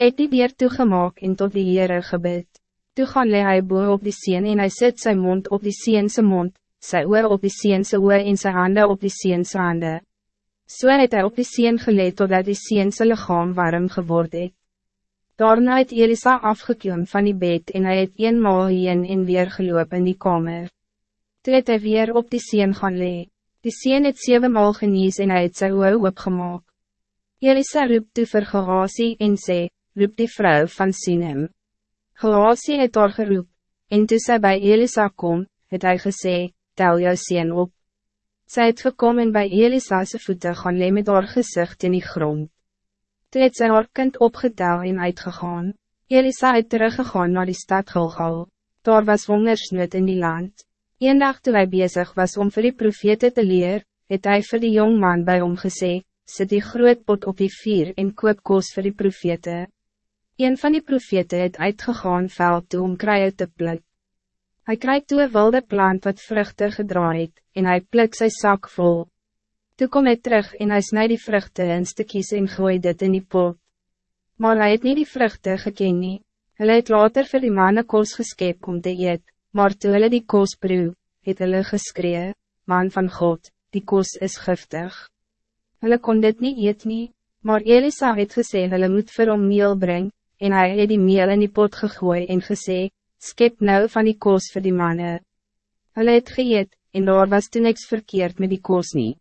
het die deur toegemaak en tot die Heere gebid. Toe gaan lee hy boe op die sien en hy sit sy mond op die siense mond, sy oor op die siense oor en sy hande op die siense hande. So het hy op die sien geleid totdat die siense lichaam warm geword het. Daarna het Elisa afgekomen van die bed en hij het eenmaal heen en weer geloop in die kamer. Toe het hy weer op die sien gaan lee. Die sien het zevenmaal genies en hy het sy oor opgemaak. Elisa roep toe vir Gehasie en sê, roep die vrouw van Sinem. Gehasie het daar geroep, en toe sy by Elisa kom, het hy gesê, tel jou sien op. Sy het gekom en by Elisa's voeten gaan lee met haar gezicht in die grond. Toe het sy haar kind opgetel en uitgegaan. Elisa het teruggegaan naar die stad Gilgal. Daar was hongersnood in die land. Een dag toe hy bezig was om vir die profete te leer, het hy vir die jongman bij hom gesê, sit die groot pot op die vier en koop koos vir die profete. Een van die profete het uitgegaan veld toe om kruie te pluk. Hij krijgt toe een wilde plant wat vruchten gedraaid, en hij pluk sy zak vol. Toe kom hy terug en hy snij die vruchten in stukjes en gooi dit in die pot. Maar hij het niet die vruchten geken nie. Hulle het later vir die manne koos geskep om te eet, maar toe hulle die koos proe, het hulle geskree, man van God, die koos is giftig. Hulle kon dit niet eet nie, maar Elisa het gesê hulle moet vir hom meel bring, en hij het die meel in die pot gegooi en gesê, skep nou van die koos vir die manne. Hulle het geëet, en daar was toen niks verkeerd met die koos niet.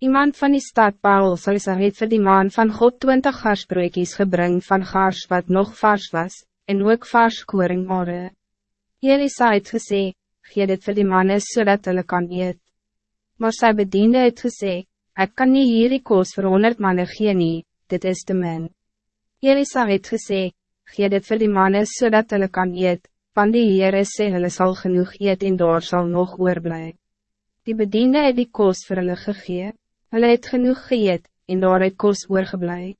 Iemand van die stad Paul sal sy het vir die man van God twintig garsbroekies gebring van gars wat nog vars was, en ook vars koring ore. Elisa het gesê, gee dit vir die manne zodat hulle kan eet. Maar sy bediende het gesê, ek kan nie hierdie koos vir honderd manne gee nie, dit is te min. Elisa het gesê, gee dit vir die manne zodat hulle kan eet, want die Heere sê hulle sal genoeg eet en daar sal nog oorblij. Die bediende het die koos vir hulle gegee. Hulle het genoeg geëet, en daar het kos oorgeblij.